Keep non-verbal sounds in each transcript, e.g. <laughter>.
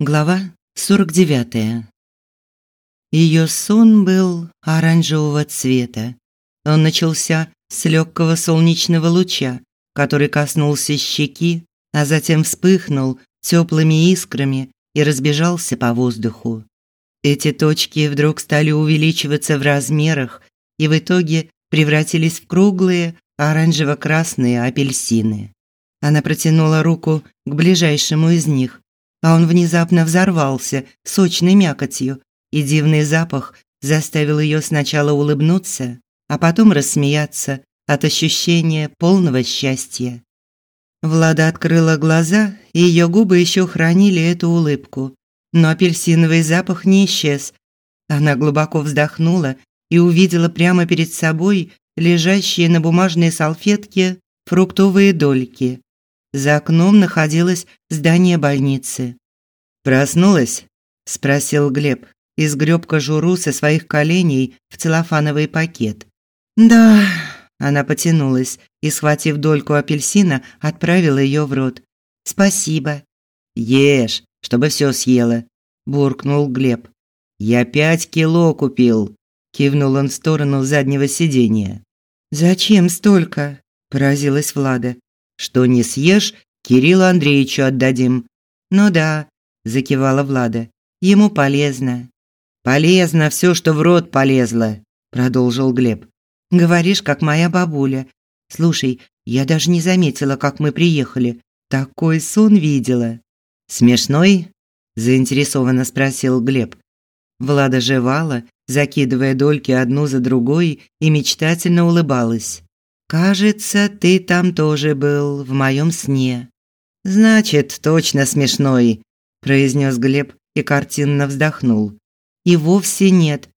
Глава 49. Ее сон был оранжевого цвета. Он начался с легкого солнечного луча, который коснулся щеки, а затем вспыхнул теплыми искрами и разбежался по воздуху. Эти точки вдруг стали увеличиваться в размерах и в итоге превратились в круглые оранжево-красные апельсины. Она протянула руку к ближайшему из них а он внезапно взорвался сочной мякотью, и дивный запах заставил ее сначала улыбнуться, а потом рассмеяться от ощущения полного счастья. Влада открыла глаза, и ее губы еще хранили эту улыбку, но апельсиновый запах не исчез. Она глубоко вздохнула и увидела прямо перед собой лежащие на бумажной салфетке фруктовые дольки. За окном находилось здание больницы. «Проснулась?» – спросил Глеб и сгреб кожуру со своих коленей в целлофановый пакет. «Да», – она потянулась и, схватив дольку апельсина, отправила ее в рот. «Спасибо». «Ешь, чтобы все съела», – буркнул Глеб. «Я пять кило купил», – кивнул он в сторону заднего сиденья. «Зачем столько?» – поразилась Влада. Что не съешь, Кириллу Андреевичу отдадим. Ну да, закивала Влада. Ему полезно. Полезно все, что в рот полезло, продолжил Глеб. Говоришь, как моя бабуля. Слушай, я даже не заметила, как мы приехали. Такой сон видела. Смешной? заинтересованно спросил Глеб. Влада жевала, закидывая дольки одну за другой и мечтательно улыбалась. Кажется, ты там тоже был в моем сне. Значит, точно смешной, произнес Глеб и картинно вздохнул. И вовсе нет.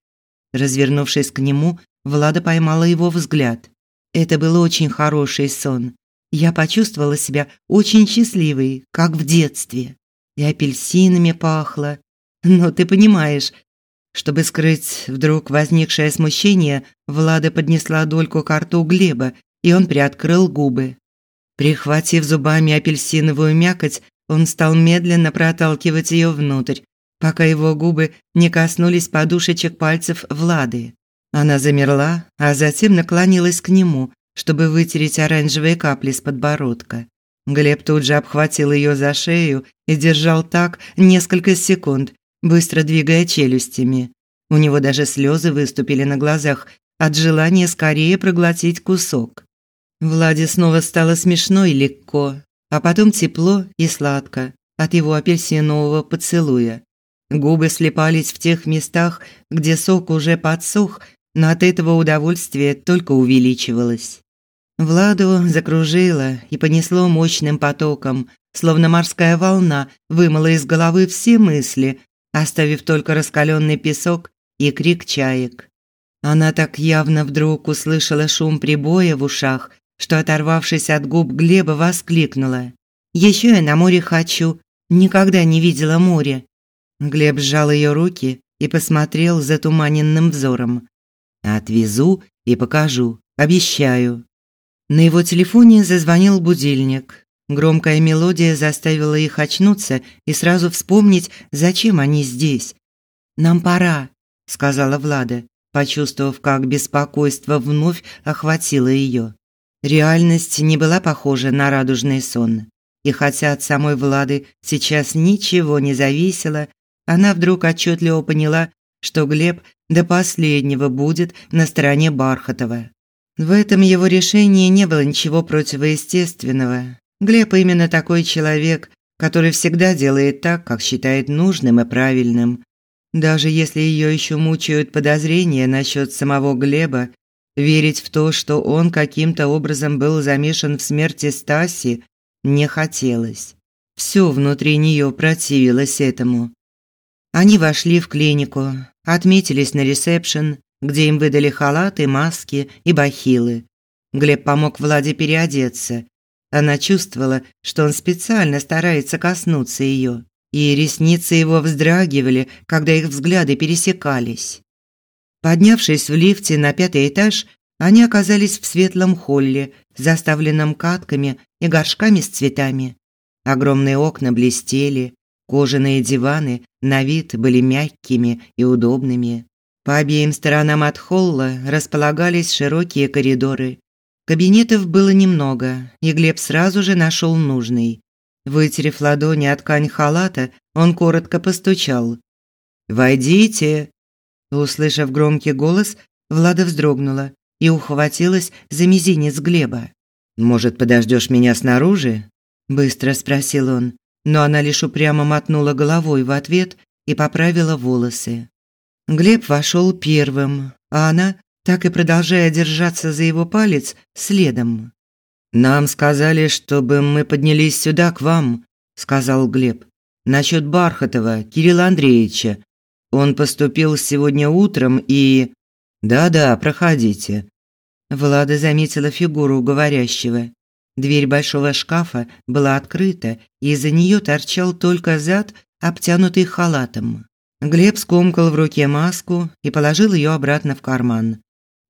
Развернувшись к нему, Влада поймала его взгляд. Это был очень хороший сон. Я почувствовала себя очень счастливой, как в детстве. И апельсинами пахло. Но ты понимаешь, чтобы скрыть вдруг возникшее смущение, Влада поднесла дольку к рту Глеба, и он приоткрыл губы. Прихватив зубами апельсиновую мякоть, он стал медленно проталкивать ее внутрь, пока его губы не коснулись подушечек пальцев Влады. Она замерла, а затем наклонилась к нему, чтобы вытереть оранжевые капли с подбородка. Глеб тут же обхватил ее за шею и держал так несколько секунд, быстро двигая челюстями. У него даже слезы выступили на глазах от желания скорее проглотить кусок. Владе снова стало смешно и легко, а потом тепло и сладко от его апельсинового поцелуя. Губы слепались в тех местах, где сок уже подсох, но от этого удовольствие только увеличивалось. Владу закружило и понесло мощным потоком, словно морская волна вымыла из головы все мысли, оставив только раскаленный песок и крик чаек. Она так явно вдруг услышала шум прибоя в ушах, что, оторвавшись от губ Глеба, воскликнула. «Еще я на море хочу. Никогда не видела море». Глеб сжал ее руки и посмотрел затуманенным взором. «Отвезу и покажу. Обещаю». На его телефоне зазвонил будильник. Громкая мелодия заставила их очнуться и сразу вспомнить, зачем они здесь. «Нам пора», – сказала Влада почувствовав, как беспокойство вновь охватило ее. Реальность не была похожа на радужный сон. И хотя от самой Влады сейчас ничего не зависело, она вдруг отчетливо поняла, что Глеб до последнего будет на стороне Бархатова. В этом его решении не было ничего противоестественного. Глеб именно такой человек, который всегда делает так, как считает нужным и правильным, даже если ее еще мучают подозрения насчет самого Глеба, верить в то, что он каким-то образом был замешан в смерти Стаси, не хотелось. Все внутри нее противилось этому. Они вошли в клинику, отметились на ресепшн, где им выдали халаты, маски и бахилы. Глеб помог Владе переодеться. Она чувствовала, что он специально старается коснуться ее и ресницы его вздрагивали, когда их взгляды пересекались. Поднявшись в лифте на пятый этаж, они оказались в светлом холле, заставленном катками и горшками с цветами. Огромные окна блестели, Кожаные диваны на вид были мягкими и удобными. По обеим сторонам от холла располагались широкие коридоры. Кабинетов было немного, и Глеб сразу же нашел нужный. Вытерев ладони от ткань халата, он коротко постучал. «Войдите!» Услышав громкий голос, Влада вздрогнула и ухватилась за мизинец Глеба. «Может, подождешь меня снаружи?» – быстро спросил он, но она лишь упрямо мотнула головой в ответ и поправила волосы. Глеб вошел первым, а она, так и продолжая держаться за его палец, следом. «Нам сказали, чтобы мы поднялись сюда, к вам», – сказал Глеб. «Насчет Бархатова, Кирилла Андреевича. Он поступил сегодня утром и...» «Да-да, проходите». Влада заметила фигуру говорящего. Дверь большого шкафа была открыта, и из-за нее торчал только зад, обтянутый халатом. Глеб скомкал в руке маску и положил ее обратно в карман.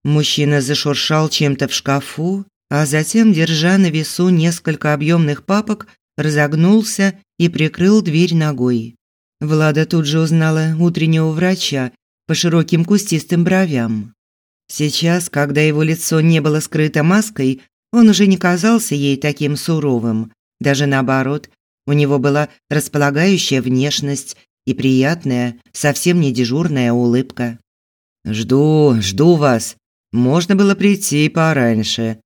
Мужчина зашуршал чем-то в шкафу, а затем, держа на весу несколько объемных папок, разогнулся и прикрыл дверь ногой. Влада тут же узнала утреннего врача по широким кустистым бровям. Сейчас, когда его лицо не было скрыто маской, он уже не казался ей таким суровым. Даже наоборот, у него была располагающая внешность и приятная, совсем не дежурная улыбка. «Жду, жду вас. Можно было прийти пораньше.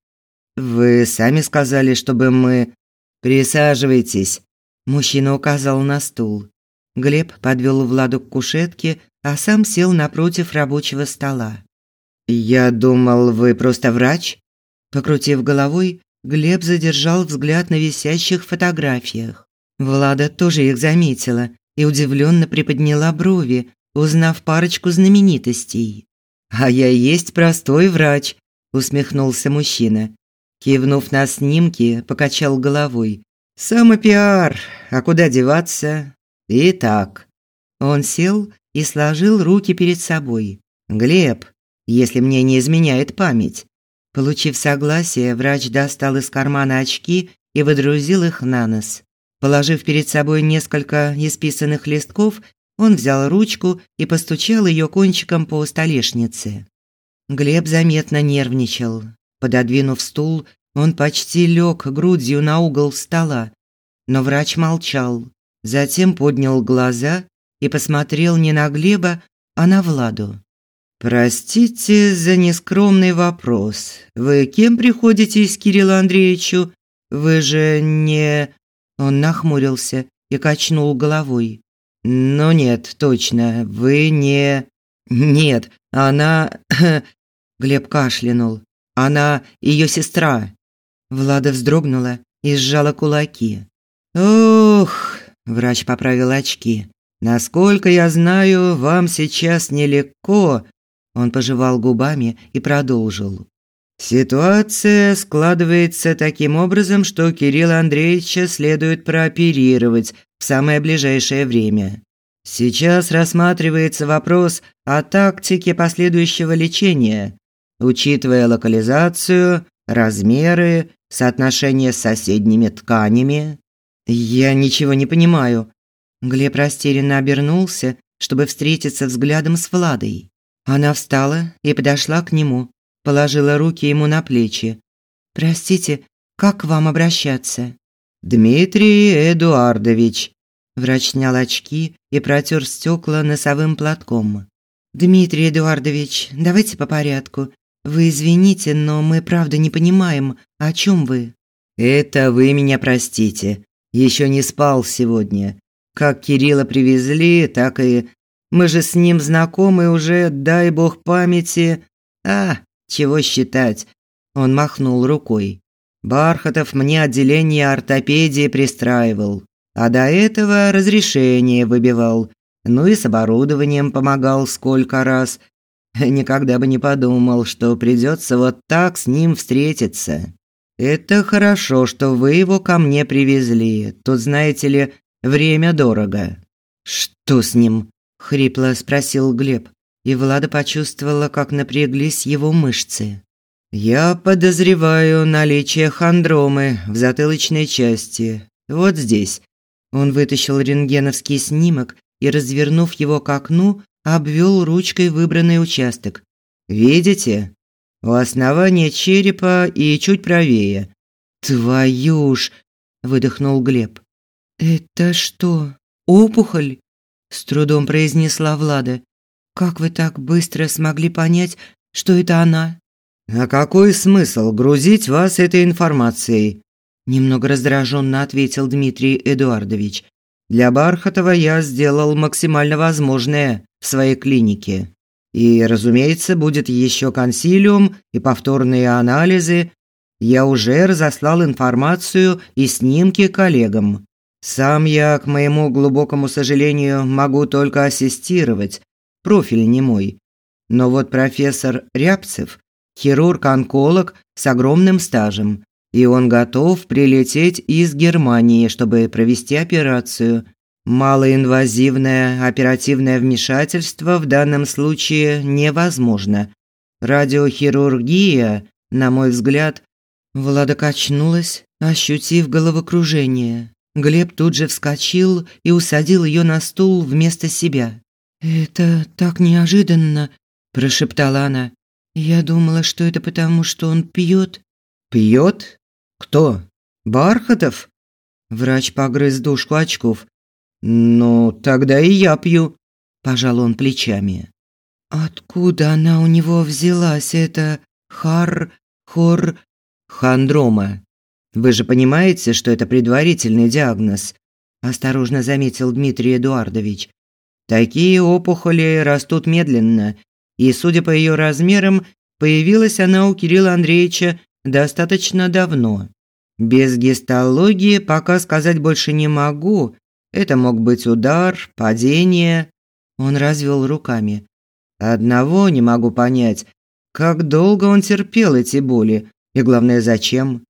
Вы сами сказали, чтобы мы... Присаживайтесь». Мужчина указал на стул. Глеб подвел Владу к кушетке, а сам сел напротив рабочего стола. «Я думал, вы просто врач?» Покрутив головой, Глеб задержал взгляд на висящих фотографиях. Влада тоже их заметила и удивленно приподняла брови, узнав парочку знаменитостей. «А я есть простой врач», – усмехнулся мужчина. Кивнув на снимки, покачал головой. «Самопиар, а куда деваться?» «Итак». Он сел и сложил руки перед собой. «Глеб, если мне не изменяет память, Получив согласие, врач достал из кармана очки и выдрузил их на нос. Положив перед собой несколько исписанных листков, он взял ручку и постучал ее кончиком по столешнице. Глеб заметно нервничал. Пододвинув стул, он почти лег грудью на угол стола. Но врач молчал. Затем поднял глаза и посмотрел не на Глеба, а на Владу. Простите за нескромный вопрос. Вы кем приходитесь Кириллу Андреевичу? Вы же не Он нахмурился и качнул головой. Ну нет, точно, вы не Нет, она <coughs> Глеб кашлянул. Она ее сестра. Влада вздрогнула и сжала кулаки. Ох, врач поправил очки. Насколько я знаю, вам сейчас нелегко, он пожевал губами и продолжил. Ситуация складывается таким образом, что Кирилла Андреевича следует прооперировать в самое ближайшее время. Сейчас рассматривается вопрос о тактике последующего лечения, учитывая локализацию, размеры, соотношение с соседними тканями. Я ничего не понимаю. Глеб растерянно обернулся, чтобы встретиться взглядом с Владой. Она встала и подошла к нему, положила руки ему на плечи. Простите, как к вам обращаться? Дмитрий Эдуардович. Врач снял очки и протер стекла носовым платком. Дмитрий Эдуардович, давайте по порядку. Вы извините, но мы правда не понимаем, о чем вы. Это вы меня простите. Еще не спал сегодня. Как Кирилла привезли, так и мы же с ним знакомы уже, дай бог памяти. А, чего считать? Он махнул рукой. Бархатов мне отделение ортопедии пристраивал, а до этого разрешение выбивал. Ну и с оборудованием помогал сколько раз. <laughs> Никогда бы не подумал, что придется вот так с ним встретиться. Это хорошо, что вы его ко мне привезли. Тут, знаете ли, время дорого. Что с ним? хрипло спросил Глеб, и Влада почувствовала, как напряглись его мышцы. Я подозреваю наличие хондромы в затылочной части. Вот здесь. Он вытащил рентгеновский снимок и, развернув его к окну, обвел ручкой выбранный участок. «Видите? У основания черепа и чуть правее». «Твою ж!» – выдохнул Глеб. «Это что, опухоль?» – с трудом произнесла Влада. «Как вы так быстро смогли понять, что это она?» «А какой смысл грузить вас этой информацией?» Немного раздраженно ответил Дмитрий Эдуардович. «Для Бархатова я сделал максимально возможное в своей клинике. И, разумеется, будет еще консилиум и повторные анализы. Я уже разослал информацию и снимки коллегам. Сам я, к моему глубокому сожалению, могу только ассистировать. Профиль не мой. Но вот профессор Рябцев хирург-онколог с огромным стажем, и он готов прилететь из Германии, чтобы провести операцию. Малоинвазивное оперативное вмешательство в данном случае невозможно. Радиохирургия, на мой взгляд, Влада качнулась, ощутив головокружение. Глеб тут же вскочил и усадил ее на стул вместо себя. «Это так неожиданно», – прошептала она. Я думала, что это потому, что он пьет. Пьет? Кто? Бархатов? Врач погрыз дужку очков. Ну, тогда и я пью, пожал он плечами. Откуда она у него взялась эта хар хор хандрома? Вы же понимаете, что это предварительный диагноз, осторожно заметил Дмитрий Эдуардович. Такие опухоли растут медленно и, судя по ее размерам, появилась она у Кирилла Андреевича достаточно давно. Без гистологии пока сказать больше не могу. Это мог быть удар, падение. Он развел руками. Одного не могу понять, как долго он терпел эти боли и главное, зачем.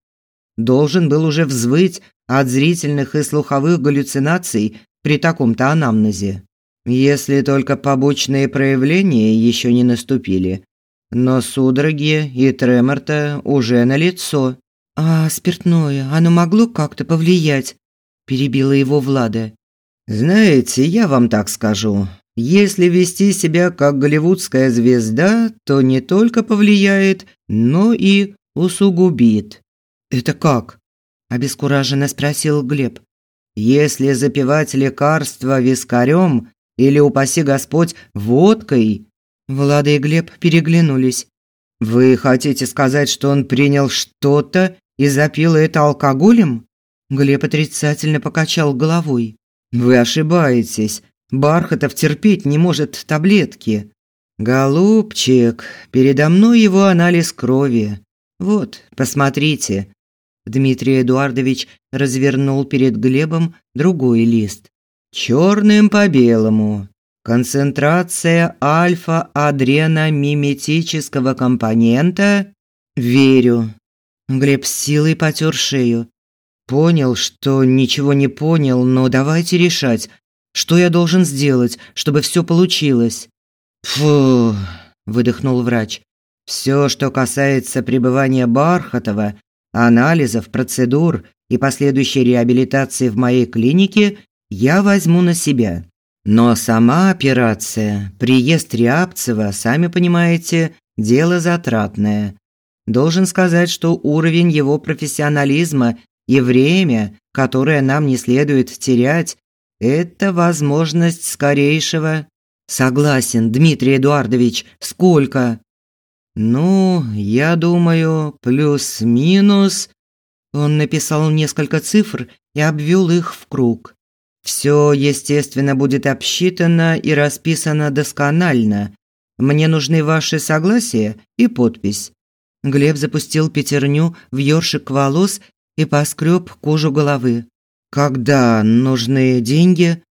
Должен был уже взвыть от зрительных и слуховых галлюцинаций при таком-то анамнезе. Если только побочные проявления еще не наступили. Но судороги и тремор-то уже налицо. А спиртное, оно могло как-то повлиять? Перебила его Влада. Знаете, я вам так скажу. Если вести себя как голливудская звезда, то не только повлияет, но и усугубит. Это как? обескураженно спросил Глеб. Если запивать лекарства вискарем, или, упаси Господь, водкой?» Влада и Глеб переглянулись. «Вы хотите сказать, что он принял что-то и запил это алкоголем?» Глеб отрицательно покачал головой. «Вы ошибаетесь. Бархатов терпеть не может таблетки. Голубчик, передо мной его анализ крови. Вот, посмотрите». Дмитрий Эдуардович развернул перед Глебом другой лист. Черным по белому. Концентрация альфа-адреномиметического компонента. Верю. Глеб с силой потер шею. Понял, что ничего не понял, но давайте решать, что я должен сделать, чтобы все получилось. Фу, выдохнул врач. Все, что касается пребывания Бархатова, анализов, процедур и последующей реабилитации в моей клинике, я возьму на себя. Но сама операция, приезд Рябцева, сами понимаете, дело затратное. Должен сказать, что уровень его профессионализма и время, которое нам не следует терять, это возможность скорейшего. Согласен, Дмитрий Эдуардович, сколько? Ну, я думаю, плюс-минус. Он написал несколько цифр и обвел их в круг. Все, естественно, будет обсчитано и расписано досконально. Мне нужны ваши согласия и подпись. Глеб запустил пятерню в ёршик волос и поскреб кожу головы. Когда нужны деньги?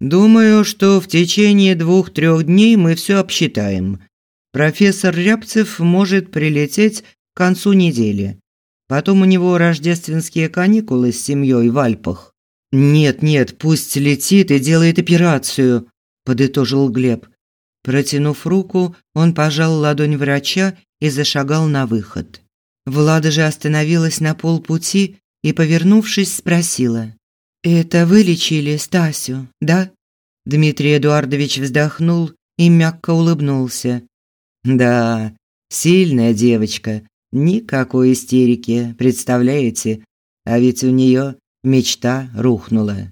Думаю, что в течение двух-трех дней мы все обсчитаем. Профессор Рябцев может прилететь к концу недели. Потом у него рождественские каникулы с семьей в Альпах. Нет, нет, пусть летит и делает операцию, подытожил Глеб. Протянув руку, он пожал ладонь врача и зашагал на выход. Влада же остановилась на полпути и, повернувшись, спросила: Это вы лечили Стасю, да? Дмитрий Эдуардович вздохнул и мягко улыбнулся. Да, сильная девочка, никакой истерики, представляете? А ведь у нее мечта рухнула.